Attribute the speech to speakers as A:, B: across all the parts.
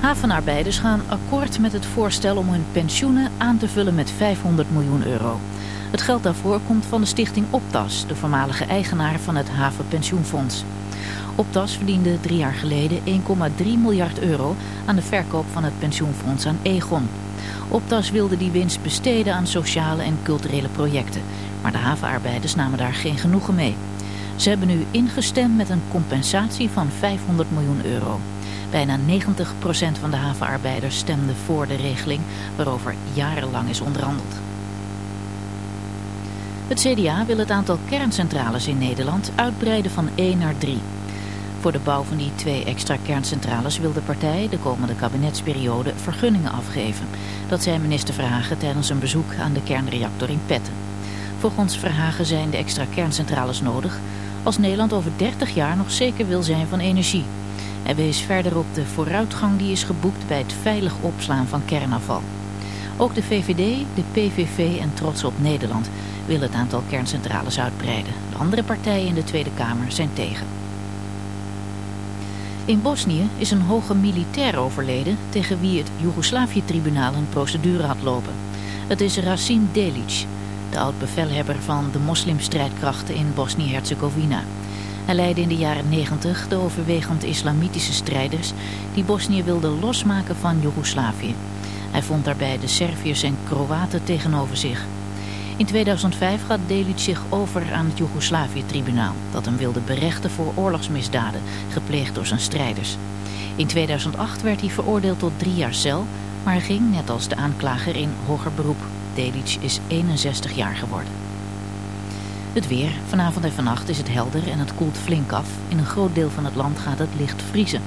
A: Havenarbeiders gaan akkoord met het voorstel om hun pensioenen aan te vullen met 500 miljoen euro. Het geld daarvoor komt van de stichting Optas, de voormalige eigenaar van het Havenpensioenfonds. Optas verdiende drie jaar geleden 1,3 miljard euro aan de verkoop van het pensioenfonds aan Egon. Optas wilde die winst besteden aan sociale en culturele projecten, maar de havenarbeiders namen daar geen genoegen mee. Ze hebben nu ingestemd met een compensatie van 500 miljoen euro. Bijna 90% van de havenarbeiders stemde voor de regeling waarover jarenlang is onderhandeld. Het CDA wil het aantal kerncentrales in Nederland uitbreiden van 1 naar 3. Voor de bouw van die twee extra kerncentrales wil de partij de komende kabinetsperiode vergunningen afgeven. Dat zei minister Verhagen tijdens een bezoek aan de kernreactor in Petten. Volgens Verhagen zijn de extra kerncentrales nodig als Nederland over 30 jaar nog zeker wil zijn van energie. Hij wees verder op de vooruitgang die is geboekt bij het veilig opslaan van kernafval. Ook de VVD, de PVV en Trots op Nederland willen het aantal kerncentrales uitbreiden. De andere partijen in de Tweede Kamer zijn tegen. In Bosnië is een hoge militair overleden tegen wie het Joegoslavië-tribunaal een procedure had lopen. Het is Rasim Delic, de oud-bevelhebber van de moslimstrijdkrachten in Bosnië-Herzegovina. Hij leidde in de jaren 90 de overwegend islamitische strijders die Bosnië wilden losmaken van Joegoslavië. Hij vond daarbij de Serviërs en Kroaten tegenover zich. In 2005 gaat Delic zich over aan het Joegoslavië-tribunaal... dat hem wilde berechten voor oorlogsmisdaden, gepleegd door zijn strijders. In 2008 werd hij veroordeeld tot drie jaar cel... maar ging, net als de aanklager, in hoger beroep. Delic is 61 jaar geworden. Het weer. Vanavond en vannacht is het helder en het koelt flink af. In een groot deel van het land gaat het licht vriezen.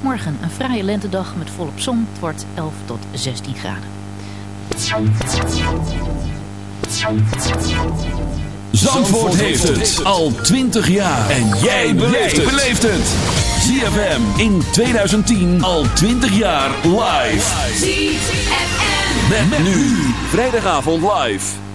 A: Morgen een fraaie lentedag met volop zon. Het wordt 11 tot 16 graden.
B: Zandvoort heeft het al 20 jaar. En jij beleeft het. ZFM in 2010 al 20 jaar live. Met, nu. Vrijdagavond live.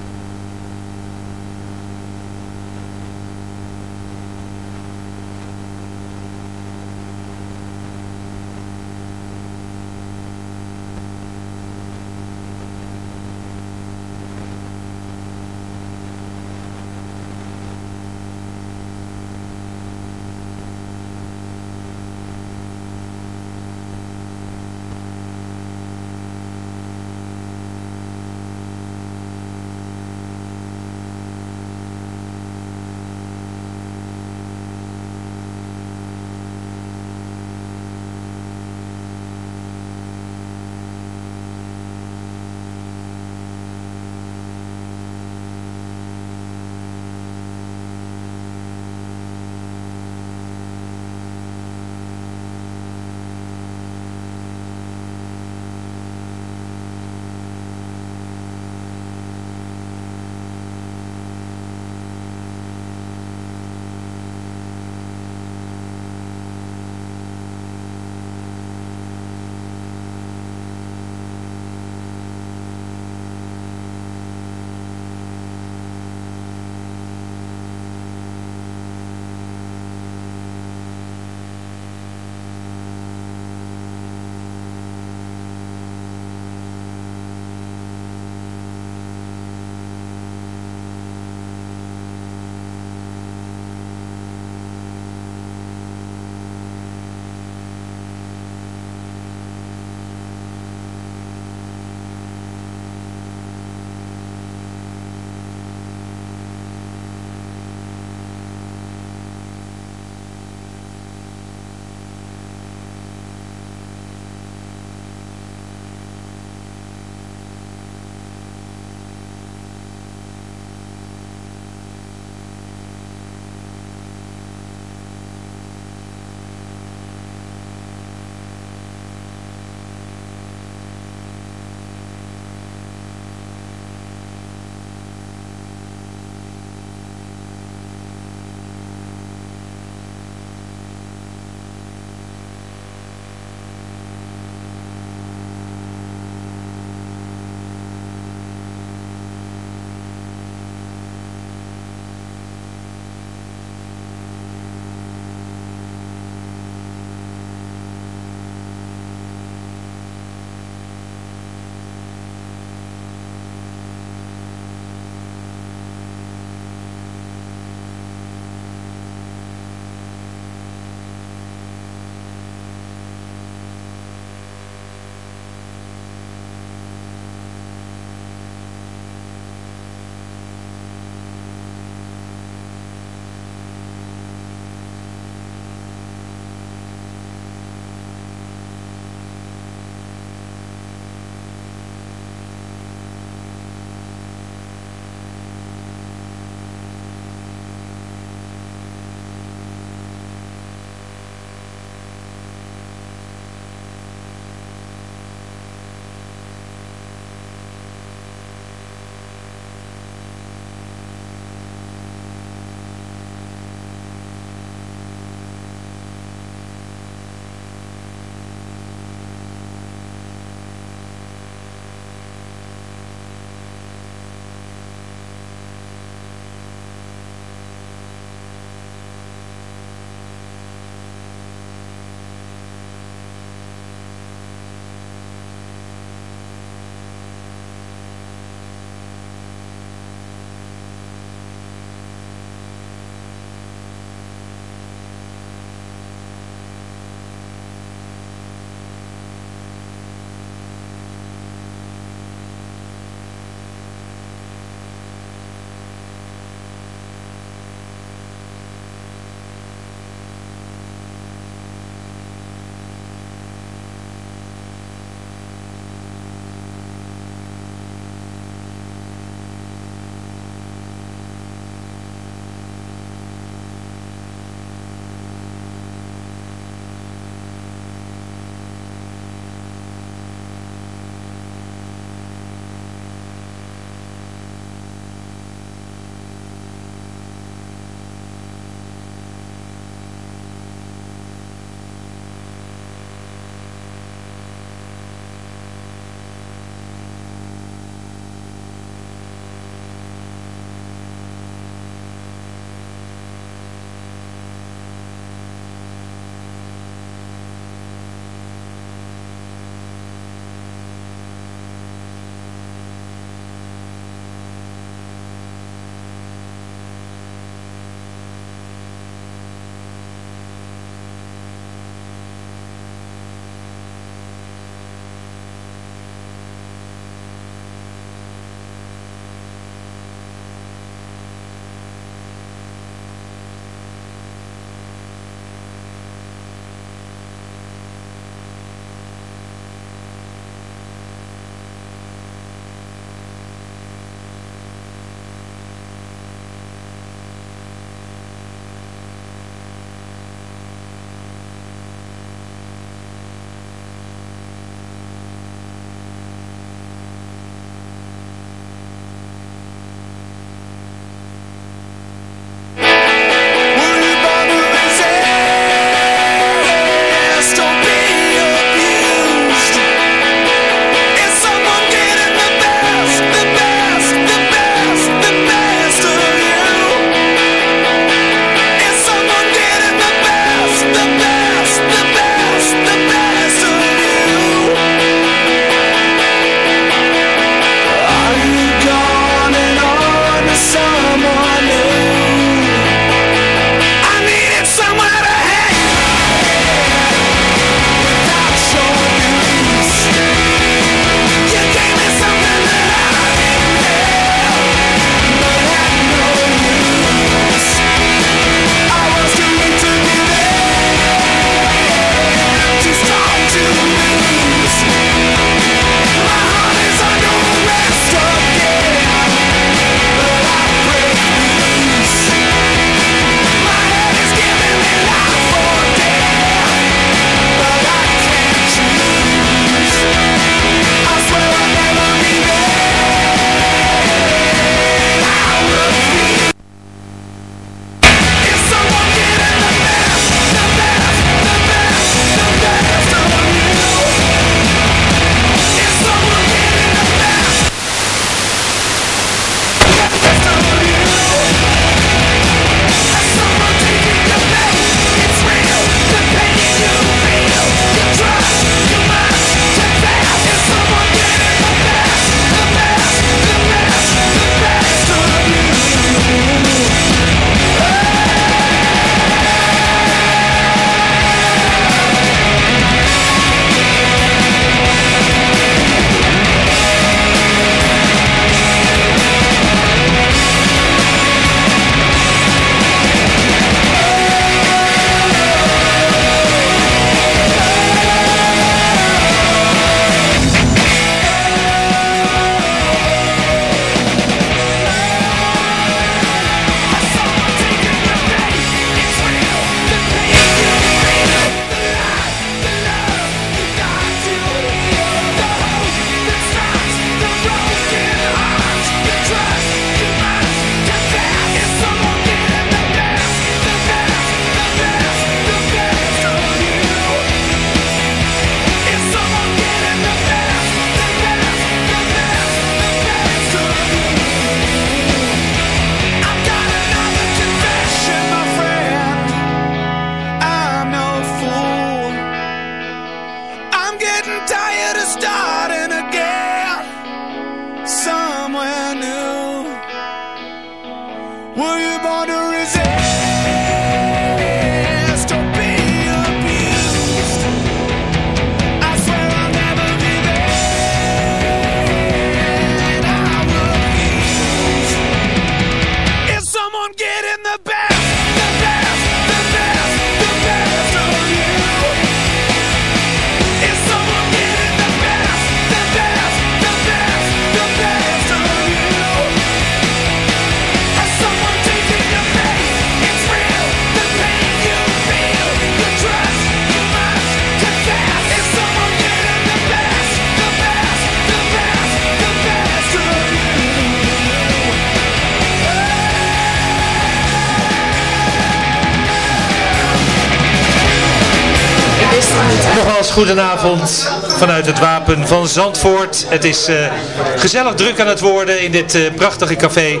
C: Goedenavond vanuit het Wapen van Zandvoort. Het is uh, gezellig druk aan het worden in dit uh, prachtige café.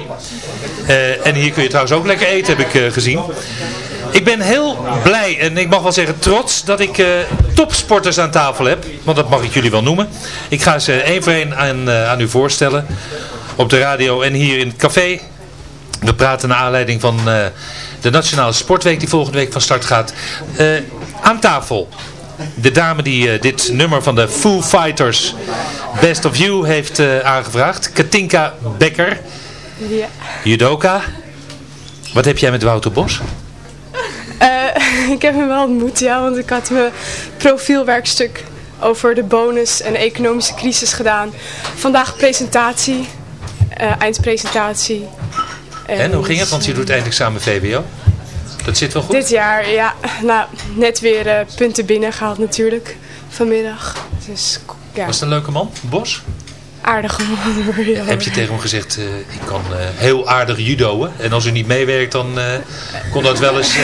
C: Uh, en hier kun je trouwens ook lekker eten, heb ik gezien. Ik ben heel blij en ik mag wel zeggen trots dat ik topsporters aan tafel heb. Want dat mag ik jullie wel noemen. Ik ga ze één voor één aan, aan u voorstellen. Op de radio en hier in het café. We praten naar aanleiding van de Nationale Sportweek die volgende week van start gaat. aan tafel de dame die uh, dit nummer van de Foo Fighters Best of You heeft uh, aangevraagd. Katinka Becker.
D: Ja.
C: Judoka. Wat heb jij met Wouter Bos?
D: Uh, ik heb hem wel ontmoet, ja, want ik had mijn profielwerkstuk over de bonus en de economische crisis gedaan. Vandaag presentatie, eindpresentatie.
C: En, en hoe ging het? Want je doet eindexamen VWO. Dat zit wel goed?
D: Dit jaar, ja. Nou, net weer uh, punten binnengehaald natuurlijk. Vanmiddag. Dus, ja.
C: Was het een leuke man? Bos?
D: Aardige man. Ja.
C: Heb je tegen hem gezegd, uh, ik kan uh, heel aardig judoën. En als u niet meewerkt, dan kon dat wel eens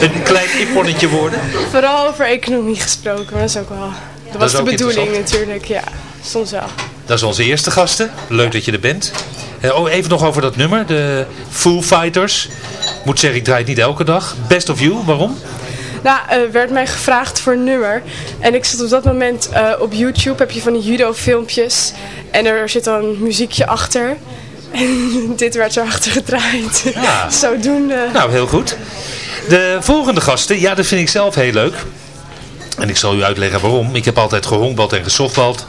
C: een klein ipponnetje worden.
D: Vooral over economie gesproken. Dat is ook wel... Dat, was de bedoeling natuurlijk, ja. Soms wel.
C: Dat is onze eerste gasten. Leuk dat je er bent. Oh, even nog over dat nummer. De Foo Fighters moet zeggen, ik draai het niet elke dag. Best of You, waarom?
D: Nou, er werd mij gevraagd voor een nummer. En ik zat op dat moment uh, op YouTube, heb je van die judo filmpjes. En er zit dan een muziekje achter. En dit werd erachter gedraaid. Ja. Zodoende.
C: Nou, heel goed. De volgende gasten, ja, dat vind ik zelf heel leuk. En ik zal u uitleggen waarom. Ik heb altijd gehonkbald en gesoftbald.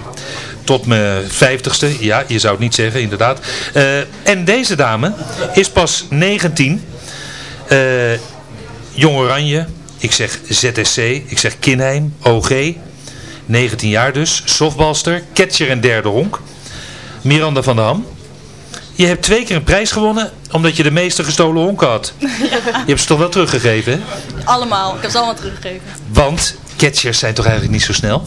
C: Tot mijn vijftigste. Ja, je zou het niet zeggen, inderdaad. Uh, en deze dame is pas 19. Uh, Jong Oranje, ik zeg ZSC, ik zeg Kinheim, OG, 19 jaar dus, softbalster, catcher en derde honk. Miranda van der Ham. Je hebt twee keer een prijs gewonnen, omdat je de meeste gestolen honken had. Ja. Je hebt ze toch wel teruggegeven, hè?
E: Allemaal, ik heb ze allemaal teruggegeven.
C: Want catchers zijn toch eigenlijk niet zo snel?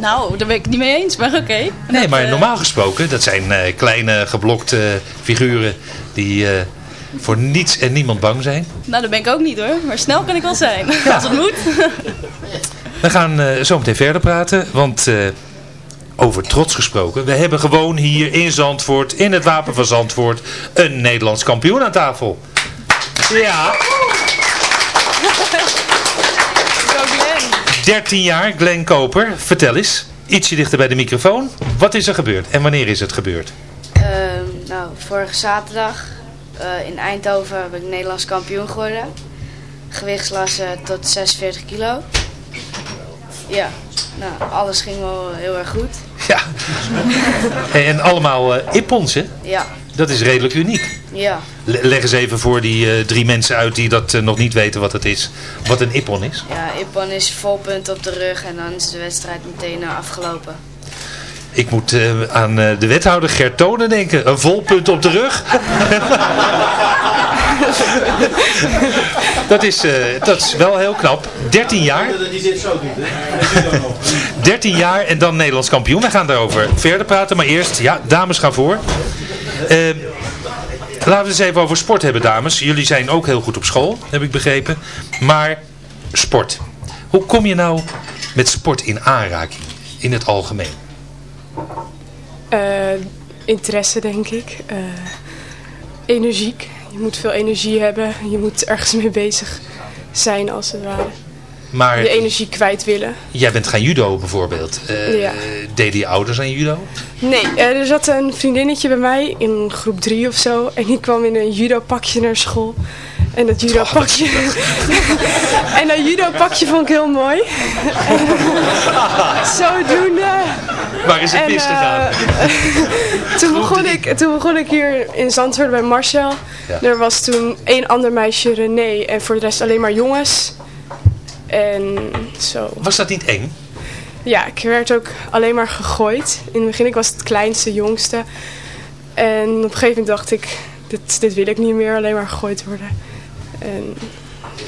E: Nou, daar ben ik het niet mee eens, maar oké.
C: Nee, maar uh... normaal gesproken, dat zijn uh, kleine geblokte figuren die voor niets en niemand bang zijn?
E: Nou, dat ben ik ook niet hoor. Maar snel kan ik wel zijn. Ja. Als het moet.
C: We gaan uh, zo meteen verder praten. Want uh, over trots gesproken. We hebben gewoon hier in Zandvoort, in het Wapen van Zandvoort, een Nederlands kampioen aan tafel. Ja. 13 jaar, Glenn Koper. Vertel eens, ietsje dichter bij de microfoon. Wat is er gebeurd en wanneer is het gebeurd?
F: Uh, nou, vorige zaterdag uh, in Eindhoven ben ik Nederlands kampioen geworden. Gewichtsklasse tot 46 kilo. Ja, nou, alles ging wel heel erg goed.
C: Ja. en allemaal uh, ippons, hè?
F: Ja.
C: Dat is redelijk uniek.
F: Ja.
C: Leg eens even voor die uh, drie mensen uit die dat uh, nog niet weten wat het is. Wat een ippon is.
F: Ja, ippon is vol punt op de rug en dan is de wedstrijd meteen afgelopen.
C: Ik moet uh, aan uh, de wethouder Gert Tonen denken. Een volpunt op de rug. dat, is, uh, dat is wel heel knap. 13 jaar. Die zit zo goed, hè? 13 jaar en dan Nederlands kampioen. We gaan daarover verder praten. Maar eerst, ja, dames gaan voor. Laten we eens even over sport hebben, dames. Jullie zijn ook heel goed op school, heb ik begrepen. Maar sport. Hoe kom je nou met sport in aanraking? In het algemeen?
D: Uh, interesse, denk ik. Uh, energiek. Je moet veel energie hebben. Je moet ergens mee bezig zijn, als het ware. Maar, je energie kwijt willen.
C: Jij bent gaan judo bijvoorbeeld. Uh, ja. Deden je ouders aan judo?
D: Nee, er zat een vriendinnetje bij mij in groep 3 of zo. En die kwam in een judo pakje naar school. En dat judo pakje. en dat judo pakje vond ik heel mooi. Zodoende.
C: Waar is het misgegaan?
D: Uh, toen, begon ik, toen begon ik hier in Zandvoort bij Marcel. Ja. Er was toen één ander meisje, René. En voor de rest alleen maar jongens. En zo.
C: Was dat niet eng?
D: Ja, ik werd ook alleen maar gegooid. In het begin, ik was het kleinste, jongste. En op een gegeven moment dacht ik, dit, dit wil ik niet meer, alleen maar gegooid worden. En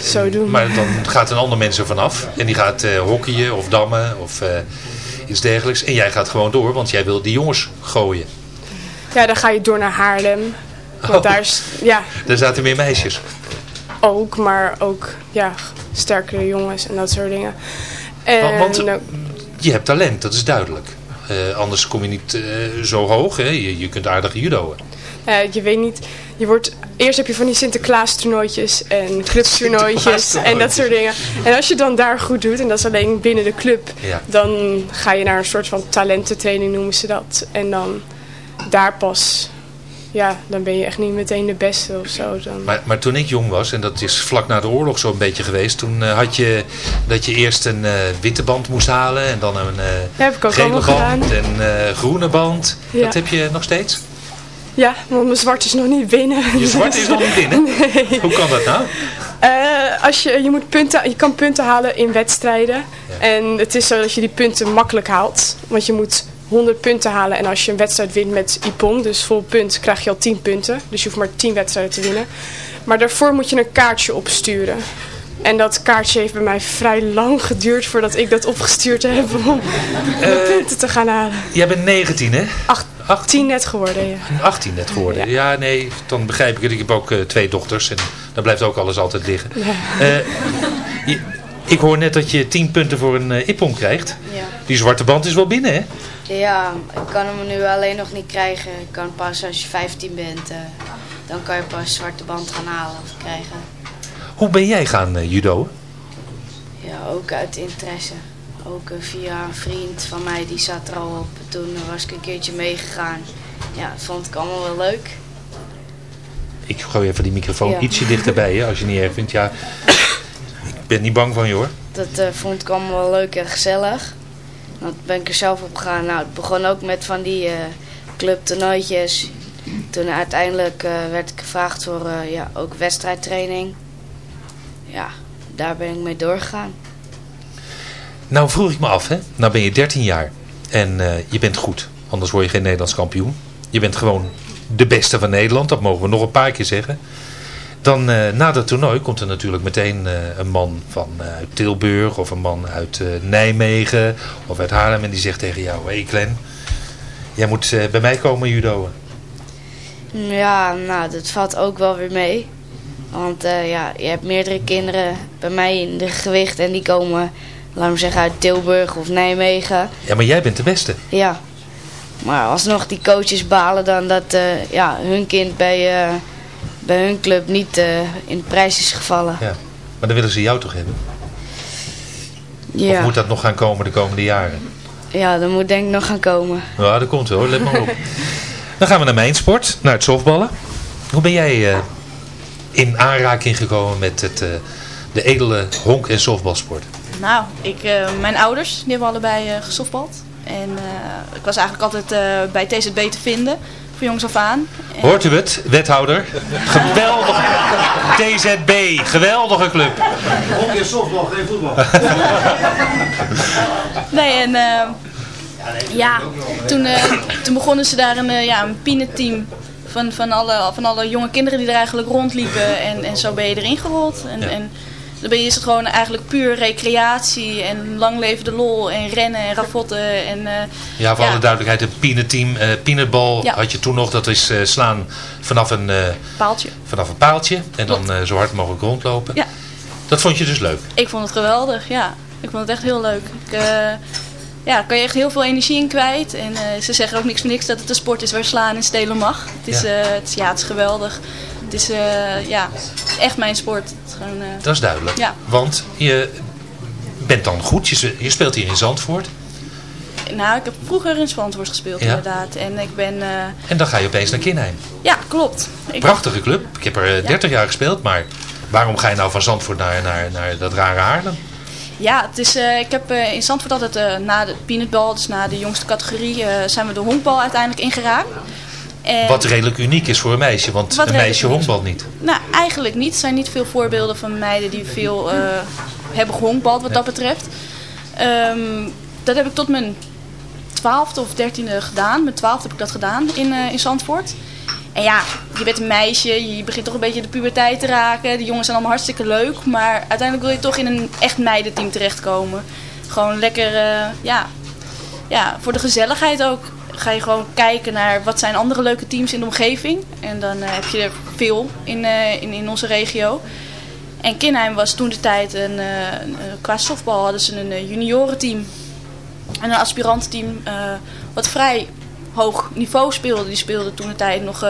D: zo doen.
C: Maar dan gaat een ander mens er vanaf. En die gaat uh, hockeyen of dammen of uh, iets dergelijks. En jij gaat gewoon door, want jij wil die jongens gooien.
D: Ja, dan ga je door naar Haarlem. Want oh, daar, is, ja.
C: daar zaten meer meisjes.
D: Ook, maar ook ja, sterkere jongens en dat soort dingen. En,
C: Want, want
D: nou,
C: je hebt talent, dat is duidelijk. Eh, anders kom je niet eh, zo hoog. Hè? Je, je kunt aardig judoën.
D: Je weet niet, je wordt, eerst heb je van die Sinterklaas toernooitjes en clubtoernooitjes en dat soort dingen. En als je dan daar goed doet, en dat is alleen binnen de club,
C: Ja.
D: dan ga je naar een soort van talententraining noemen ze dat. En dan daar pas, ja, dan ben je echt niet meteen de beste of zo. Dan.
C: Maar, maar toen ik jong was, en dat is vlak na de oorlog zo'n beetje geweest, toen eh, had je dat je eerst een eh, witte band moest halen en dan een
D: ook
C: gele band en groene band.
D: Ja.
C: Dat heb je nog steeds?
D: Ja, want mijn zwart is nog niet binnen.
C: Je zwart is nog niet binnen? Hoe kan dat nou?
D: Als je, je, moet punten, je kan punten halen in wedstrijden. En het is zo dat je die punten makkelijk haalt. Want je moet 100 punten halen. En als je een wedstrijd wint met Ipon, dus vol punt, krijg je al 10 punten. Dus je hoeft maar 10 wedstrijden te winnen. Maar daarvoor moet je een kaartje opsturen. En dat kaartje heeft bij mij vrij lang geduurd voordat ik dat opgestuurd heb om de punten te gaan halen.
C: Jij bent 19 hè?
D: Acht,
C: 18
D: 10 net geworden, ja.
C: 18 net geworden. Ja. nee, dan begrijp ik het. Ik heb ook eh, twee dochters en dan blijft ook alles altijd liggen. Eh, je- ik hoor net dat je 10 punten voor een uh, ippon krijgt.
F: Ja.
C: Die zwarte band is wel binnen hè?
F: Ja, ik kan hem nu alleen nog niet krijgen. Ik kan pas als je 15 bent, eh, dan kan je pas zwarte band gaan halen of krijgen.
C: Hoe ben jij gaan eh, judo?
F: Ja, ook uit interesse. Ook eh, via een vriend van mij, die zat er al op. Toen was ik een keertje meegegaan. Ja, dat vond ik allemaal wel leuk.
C: Ik gooi even die microfoon
F: Ja.
C: ietsje dichterbij hè, als je niet erg vindt. Ja, ik ben niet bang van je hoor.
F: Dat vond ik allemaal wel leuk en gezellig. Dan ben ik er zelf op gegaan. Nou, het begon ook met van die eh clubtoernooitjes. Toen uiteindelijk eh, werd ik gevraagd voor eh, ja, ook wedstrijdtraining. Ja, daar ben ik mee doorgegaan.
C: Nou vroeg ik me af, hè? nou ben je 13 jaar en je bent goed. Anders word je geen Nederlands kampioen. Je bent gewoon de beste van Nederland, dat mogen we nog een paar keer zeggen. Dan eh, na dat toernooi komt er natuurlijk meteen eh, een man van eh, uit Tilburg of een man uit Nijmegen of uit Haarlem. En die zegt tegen jou, hé hey Glenn, jij moet bij mij komen judoën.
F: Ja, nou, dat valt ook wel weer mee. Want ja, je hebt meerdere kinderen bij mij in de gewicht en die komen, laten we zeggen, uit Tilburg of Nijmegen.
C: Ja, maar jij bent de beste.
F: Ja, maar alsnog die coaches balen dan dat ja, hun kind bij, bij hun club niet eh, in de prijs is gevallen.
C: Ja. Maar dan willen ze jou toch hebben? Of
F: Ja,
C: moet dat nog gaan komen de komende jaren?
F: ja dat moet denk ik nog gaan komen.
C: Ja, dat komt wel, let maar op. Dan gaan we naar mijn sport, naar het softballen. Hoe ben jij eh, in aanraking gekomen met het, eh, de edele honk- en softbalsport?
E: Nou, ik, eh, mijn ouders die hebben allebei eh gesoftbald. En eh, ik was eigenlijk altijd eh, bij TZB te vinden, van jongs af aan.
C: Hoort u het, wethouder? Geweldig. TZB, geweldige club.
G: Honk is softbal, geen voetbal.
E: Nee, en eh, ja, toen, eh, toen begonnen ze daar een, eh, ja, een pineteam van, van, alle, van alle jonge kinderen die er eigenlijk rondliepen. En, en zo ben je erin gerold. En,
C: Ja.
E: en dan ben je, is het gewoon eigenlijk puur recreatie en lang leven de lol en rennen en ravotten. En, eh,
C: Ja, voor
E: Ja.
C: alle duidelijkheid, het peanutteam, eh peanutbal
E: Ja.
C: had je toen nog. Dat is eh, slaan vanaf een, eh,
E: paaltje.
C: vanaf een paaltje en dan eh, zo hard mogelijk rondlopen.
E: Ja.
C: Dat vond je dus leuk.
E: Ik vond het geweldig, ja. Ik vond het echt heel leuk. Ik, eh, ja, kan je echt heel veel energie in kwijt. En eh, ze zeggen ook niks voor niks dat het een sport is waar slaan en stelen mag. Het is,
C: Ja.
E: het ja, het is geweldig. Het is eh, ja, echt mijn sport. Het is gewoon, eh,
C: Dat is duidelijk.
E: Ja.
C: Want je bent dan goed. Je, speelt hier in Zandvoort.
E: nou, ik heb vroeger in Zandvoort gespeeld
C: Ja.
E: inderdaad. En ik ben... eh,
C: En dan ga je opeens naar Kinheim.
E: ja, klopt. Ik,
C: Prachtige club. Ik heb er eh, 30 jaar gespeeld. Maar waarom ga je nou van Zandvoort naar, naar, naar dat rare Haarlem?
E: Ja, het is, ik heb in Zandvoort altijd na de peanutbal, dus na de jongste categorie, zijn we de honkbal uiteindelijk ingeraakt. En-
C: Wat redelijk uniek is voor een meisje. Want een meisje honkbalt niet.
E: Nou, eigenlijk niet. Er zijn niet veel voorbeelden van meiden die veel eh, hebben gehonkbald wat dat betreft. Ehm, dat heb ik tot mijn twaalfde of dertiende gedaan. Met twaalfde heb ik dat gedaan in, eh, in Zandvoort. En ja, je bent een meisje, je begint toch een beetje de puberteit te raken. De jongens zijn allemaal hartstikke leuk. Maar uiteindelijk wil je toch in een echt meidenteam terechtkomen. Gewoon lekker, eh, ja, ja, voor de gezelligheid ook. Ga je gewoon kijken naar wat zijn andere leuke teams in de omgeving. En dan eh, heb je er veel in, eh, in, in onze regio. En Kinheim was toen de tijd, een, een, qua softbal hadden ze een juniorenteam. En een aspirantenteam wat vrij hoog niveau speelde. Die speelde toen de tijd nog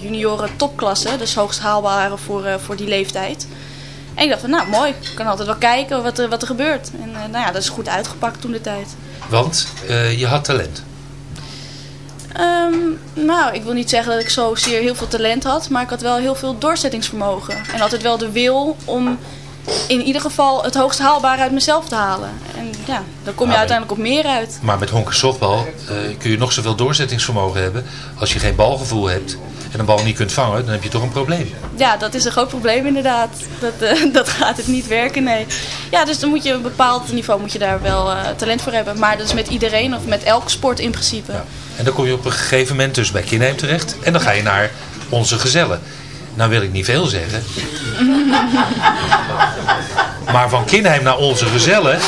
E: junioren topklasse. Dus hoogst haalbare voor, voor die leeftijd. En ik dacht van, nou mooi, ik kan altijd wel kijken wat er, wat er gebeurt. En uh, nou ja, dat is goed uitgepakt toen de tijd.
C: Want uh, je had talent?
E: Um, nou, ik wil niet zeggen dat ik zozeer heel veel talent had, maar ik had wel heel veel doorzettingsvermogen. En altijd wel de wil om in ieder geval het hoogst haalbare uit mezelf te halen. En ja, dan kom je maar uiteindelijk op meer uit.
C: Maar met honken softbal uh, kun je nog zoveel doorzettingsvermogen hebben. Als je geen balgevoel hebt en een bal niet kunt vangen, dan heb je toch een probleem.
E: Ja, dat is een groot probleem inderdaad. Dat, uh, dat gaat het niet werken, nee. Ja, dus dan moet je een bepaald niveau moet je daar wel uh, talent voor hebben. Maar dat is met iedereen of met elke sport in principe. Ja.
C: En dan kom je op een gegeven moment dus bij Kinheim terecht. En dan ga je naar onze gezellen. Nou wil ik niet veel zeggen. maar van Kinheim naar onze gezellen.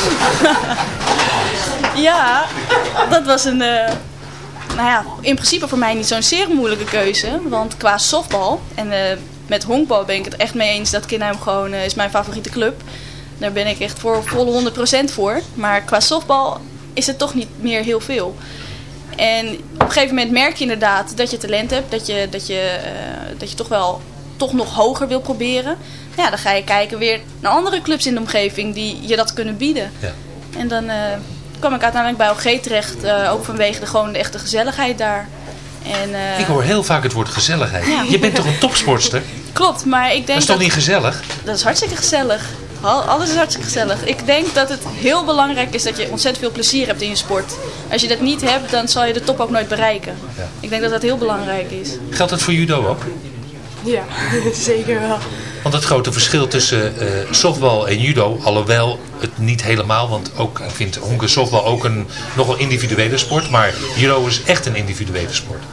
E: ja, dat was een... Uh, nou ja, in principe voor mij niet zo'n zeer moeilijke keuze. Want qua softbal en uh, met honkbal ben ik het echt mee eens dat Kinheim gewoon uh, is mijn favoriete club. Daar ben ik echt voor volle 100% voor. Maar qua softbal is het toch niet meer heel veel. En op een gegeven moment merk je inderdaad dat je talent hebt. Dat je, dat je, uh, dat je toch wel toch nog hoger wil proberen. Ja, dan ga je kijken weer naar andere clubs in de omgeving die je dat kunnen bieden. Ja. En dan uh, kwam ik uiteindelijk bij OG terecht. Uh, ook vanwege de, gewoon de echte gezelligheid daar. En, uh,
C: ik hoor heel vaak het woord gezelligheid. Ja. Je bent toch een topsportster?
E: Klopt, maar ik denk... Dat
C: is toch niet gezellig?
E: Dat is hartstikke gezellig. Alles is hartstikke gezellig. Ik denk dat het heel belangrijk is dat je ontzettend veel plezier hebt in je sport. Als je dat niet hebt, dan zal je de top ook nooit bereiken. Ja. Ik denk dat dat heel belangrijk is.
C: Geldt dat voor judo ook?
D: Ja, zeker wel.
C: Want het grote verschil tussen uh, softbal en judo, alhoewel het niet helemaal, want ook, ik vind honken softbal ook een nogal individuele sport, maar judo is echt een individuele sport.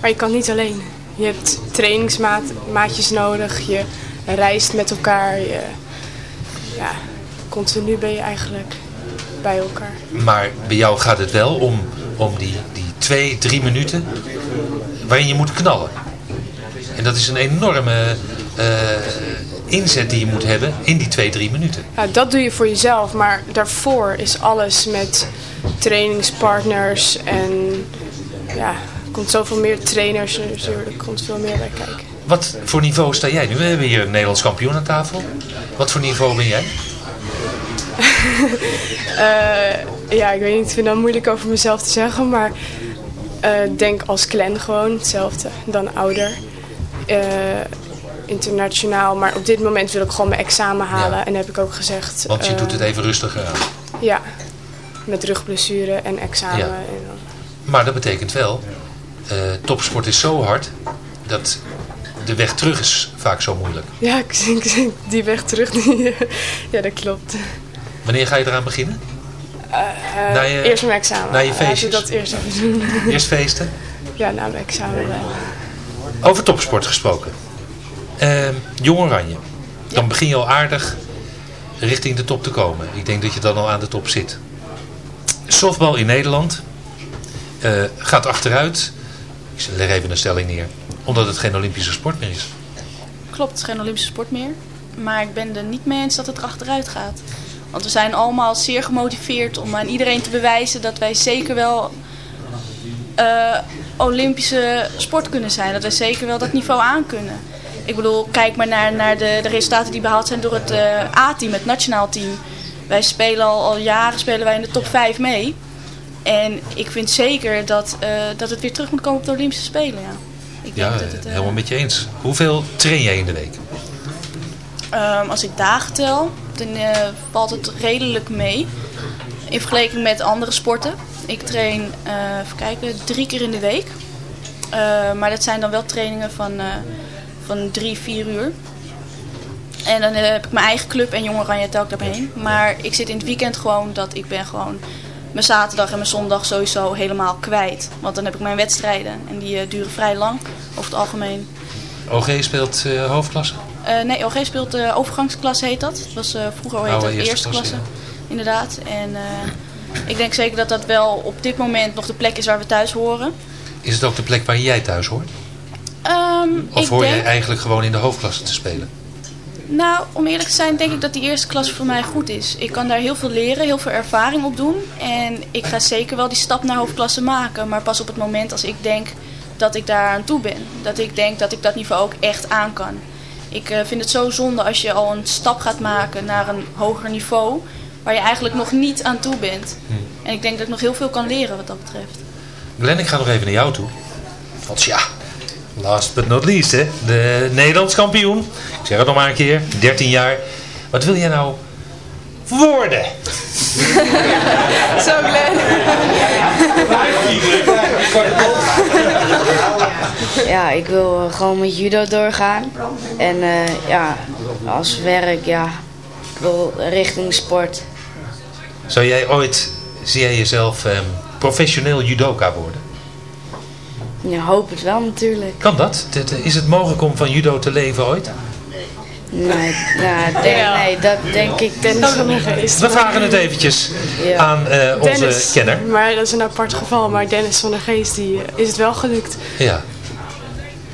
D: Maar je kan niet alleen. Je hebt trainingsmaatjes nodig, je reist met elkaar, je, ja, continu ben je eigenlijk bij elkaar.
C: Maar bij jou gaat het wel om, om die, die twee, drie minuten waarin je moet knallen. En dat is een enorme uh, inzet die je moet hebben in die twee, drie minuten.
D: Ja, dat doe je voor jezelf, maar daarvoor is alles met trainingspartners en ja, er komt zoveel meer trainers natuurlijk, er komt veel meer bij kijken.
C: Wat voor niveau sta jij nu? We hebben hier een Nederlands kampioen aan tafel. Wat voor niveau ben jij?
D: uh, ja, ik weet niet, ik vind dat moeilijk over mezelf te zeggen, maar ik uh, denk als clan gewoon hetzelfde, dan ouder. Uh, internationaal, maar op dit moment wil ik gewoon mijn examen halen ja. en heb ik ook gezegd...
C: Want je doet het even rustiger aan.
D: Ja, met rugblessure en examen. Ja. En.
C: Maar dat betekent wel, topsport is zo hard dat de weg terug is vaak zo moeilijk.
D: Ja, ik denk die weg terug, die, ja dat klopt.
C: Wanneer ga je eraan beginnen?
D: Uh, na je, eerst mijn examen.
C: Na je feestjes?
D: dat eerst even doen.
C: Eerst feesten?
D: Ja, na mijn examen wel.
C: Over topsport gesproken. Uh, Jong Oranje. Dan begin je al aardig richting de top te komen. Ik denk dat je dan al aan de top zit. Softbal in Nederland uh, gaat achteruit. Ik leg even een stelling neer omdat het geen Olympische sport meer is.
E: Klopt, het is geen Olympische sport meer. Maar ik ben er niet mee eens dat het erachteruit gaat. Want we zijn allemaal zeer gemotiveerd om aan iedereen te bewijzen dat wij zeker wel uh, Olympische sport kunnen zijn. Dat wij zeker wel dat niveau aan kunnen. Ik bedoel, kijk maar naar, naar de, de resultaten die behaald zijn door het uh, A-team, het nationaal team. Wij spelen al, al jaren spelen wij in de top 5 mee. En ik vind zeker dat, uh, dat het weer terug moet komen op de Olympische Spelen. Ja.
C: Ik ja, dat het, helemaal met je eens. Hoeveel train jij in de week?
E: Um, als ik dagen tel, dan uh, valt het redelijk mee. In vergelijking met andere sporten. Ik train, uh, even kijken, drie keer in de week. maar dat zijn dan wel trainingen van, van drie, vier uur. En dan heb ik mijn eigen club en Jong Oranje tel ik daarheen. Maar ik zit in het weekend gewoon dat ik ben gewoon mijn zaterdag en mijn zondag sowieso helemaal kwijt. Want dan heb ik mijn wedstrijden en die uh, duren vrij lang over het algemeen.
C: OG speelt uh, hoofdklasse?
E: Uh, nee, OG speelt overgangsklasse heet dat. Dat was vroeger al heet eerste, eerste klasse. klasse ja. Inderdaad. En ik denk zeker dat dat wel op dit moment nog de plek is waar we thuis horen.
C: Is het ook de plek waar jij thuis hoort?
E: Um,
C: of hoor denk... jij eigenlijk gewoon in de hoofdklasse te spelen?
E: Nou, om eerlijk te zijn denk ik dat die eerste klas voor mij goed is. Ik kan daar heel veel leren, heel veel ervaring op doen. En ik ga zeker wel die stap naar hoofdklasse maken. Maar pas op het moment als ik denk dat ik daar aan toe ben. Dat ik denk dat ik dat niveau ook echt aan kan. Ik uh, vind het zo zonde als je al een stap gaat maken naar een hoger niveau... waar je eigenlijk nog niet aan toe bent. Hm. En ik denk dat ik nog heel veel kan leren wat dat betreft.
C: Glenn, ik ga nog even naar jou toe. Want ja, last but not least, hè, de Nederlands kampioen. Ik zeg het nog maar een keer, 13 jaar. Wat wil jij nou worden?
D: Zo Glenn.
F: Ja, ik wil gewoon met judo doorgaan. En uh, ja, als werk, ja, ik wil richting sport.
C: Zou jij ooit, zie jij jezelf um, professioneel judoka worden?
F: Ja, hoop het wel natuurlijk.
C: Kan dat? Is het mogelijk om van judo te leven ooit?
F: Nee, denk, nee dat denk ik Dennis van der
C: Geest. We vragen het eventjes ja. aan uh, onze
D: Dennis,
C: kenner.
D: Maar dat is een apart geval. Maar Dennis van der Geest die, eh, is het wel gelukt.
C: Ja.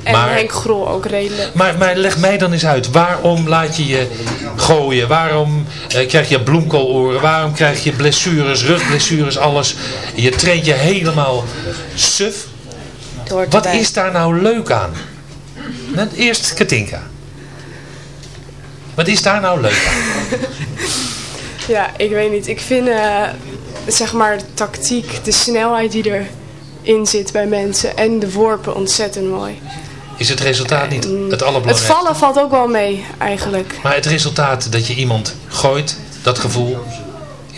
D: En maar, Henk Grol ook redelijk.
C: Maar, maar leg mij dan eens uit. Waarom laat je je gooien? Waarom uh, krijg je bloemkooloren? Waarom krijg je blessures, rugblessures, alles? Je traint je helemaal suf. Wat is daar nou leuk aan? Net eerst Katinka. Wat is daar nou leuk aan?
D: ja, ik weet niet. Ik vind uh, zeg maar de tactiek, de snelheid die erin zit bij mensen en de worpen ontzettend mooi.
C: Is het resultaat niet mm. het allerbelangrijkste?
D: Het vallen valt ook wel mee eigenlijk.
C: Maar het resultaat dat je iemand gooit, dat gevoel,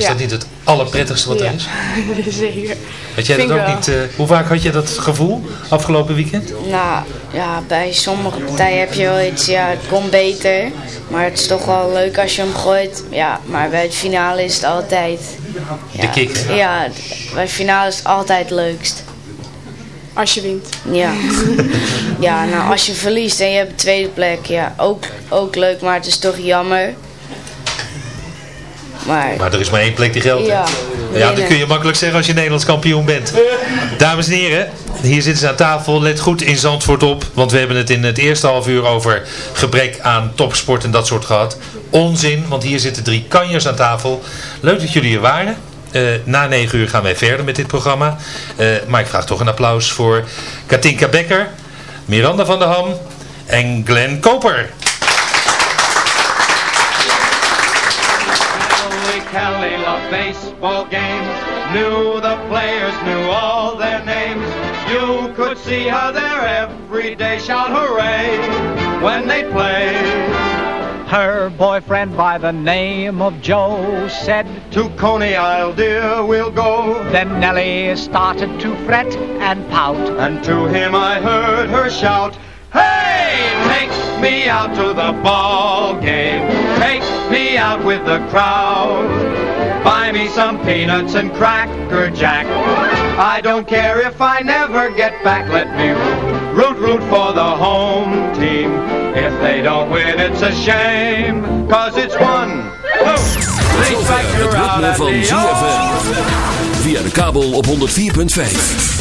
C: is dat niet het allerprettigste wat er is?
D: zeker.
C: Had jij dat ook niet, uh, hoe vaak had je dat gevoel afgelopen weekend?
F: Nou, ja, bij sommige partijen heb je wel iets, ja, het komt beter. Maar het is toch wel leuk als je hem gooit. Ja, maar bij het finale is het altijd...
C: Ja, de kick.
F: Ja, bij het finale is het altijd het leukst.
D: Als je wint.
F: Ja. ja, nou als je verliest en je hebt de tweede plek, ja, ook, ook leuk, maar het is toch jammer. Maar,
C: maar er is maar één plek die geldt. Ja, ja, dat kun je makkelijk zeggen als je Nederlands kampioen bent. Dames en heren, hier zitten ze aan tafel. Let goed in Zandvoort op. Want we hebben het in het eerste half uur over gebrek aan topsport en dat soort gehad. Onzin, want hier zitten drie kanjers aan tafel. Leuk dat jullie hier waren. Uh, na negen uur gaan wij verder met dit programma. Uh, maar ik vraag toch een applaus voor Katinka Becker, Miranda van der Ham en Glenn Koper. Kelly loved baseball games, knew the players, knew all their names. You could see her there every day, shout hooray when they play. Her boyfriend by the name of Joe said, To Coney Isle, dear, we'll go. Then Nellie started to fret and pout, and to him I heard her shout, Hey, take me out to the ball game. Take me out with the crowd. Buy me some peanuts and cracker jack. I don't care if I never get back. Let me root, root, root for the home team. If they don't win, it's a shame. Cause it's one, two, three strikes, you're out van ZFM. Via de kabel op 104.5.